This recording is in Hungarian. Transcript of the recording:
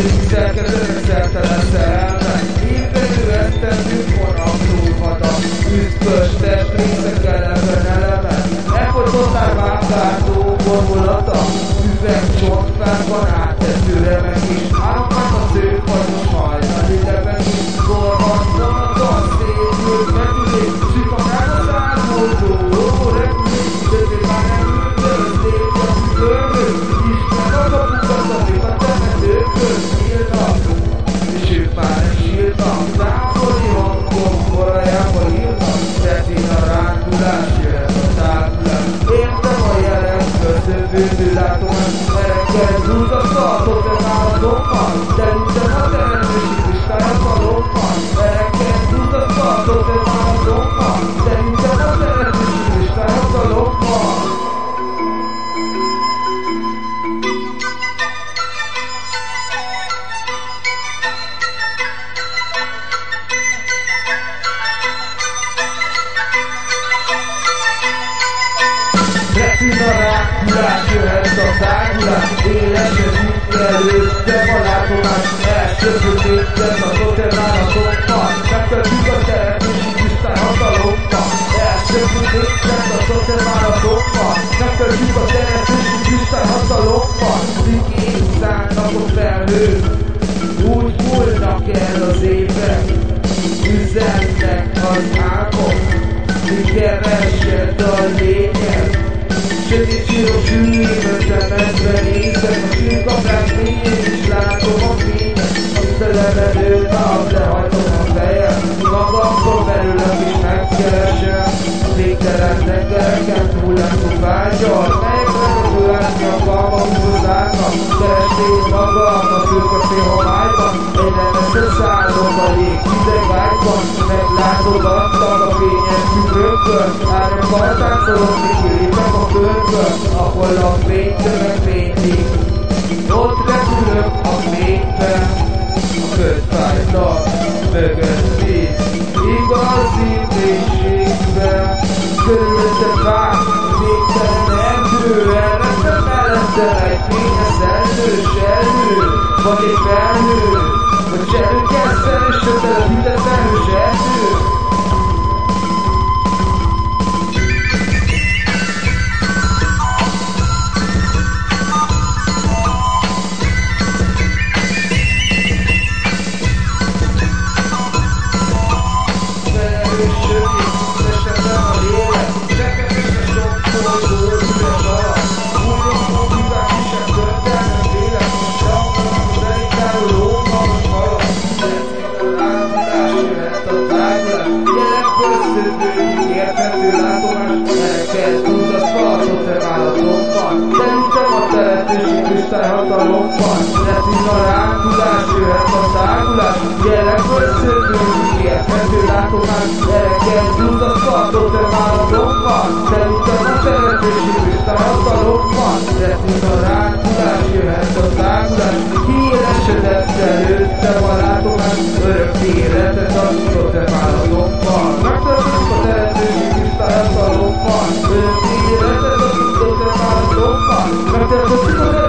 Tízszerkez összertelen szerelmen Éppesül esztendünk vonatulhat a Üszkös test részekeletlen elemen Elfogyott már vágtártó vonulata Üvegcsontvágban át Tágulás jöhet a tágulás Éles és előtte van átolás Elcsöpök éppen a totemálatokba Megtettük a teret és tisztán hatalomba Elcsöpök éppen a totemálatokba Megtettük a teret és tisztán hatalomba Szik én szállnak a felhők Úgy múlnak el az év látom vágyal Melyekben a gyulásni a falma húzzának Keresnék magam a szürke félhomályban Egy nemesen szállok a lég hideg ágyban Meglátogattak a fényes tükrökből Árnyok altáncolok, míg lépek a földből Ahol a fénytömeg fénylik Ott repülök a fényben A ködfájtak mögött egy fényes erdős erő Vagy egy felhő Vagy cserőkezzen és sötelepített erős erdő érthető látomás, neked tud a szalatot vállatomban. Szerintem a telepési kristályhatalomban, Retin a rákudás, jöhet a tágulás, jelekből szökünk, érthető látomás, neked tud a szalatot vállatomban. Szerintem a telepési kristályhatalomban, Retin a rákudás, jöhet a tágulás, híresedett előttem a látomás, örök életet adott a vállatomban. te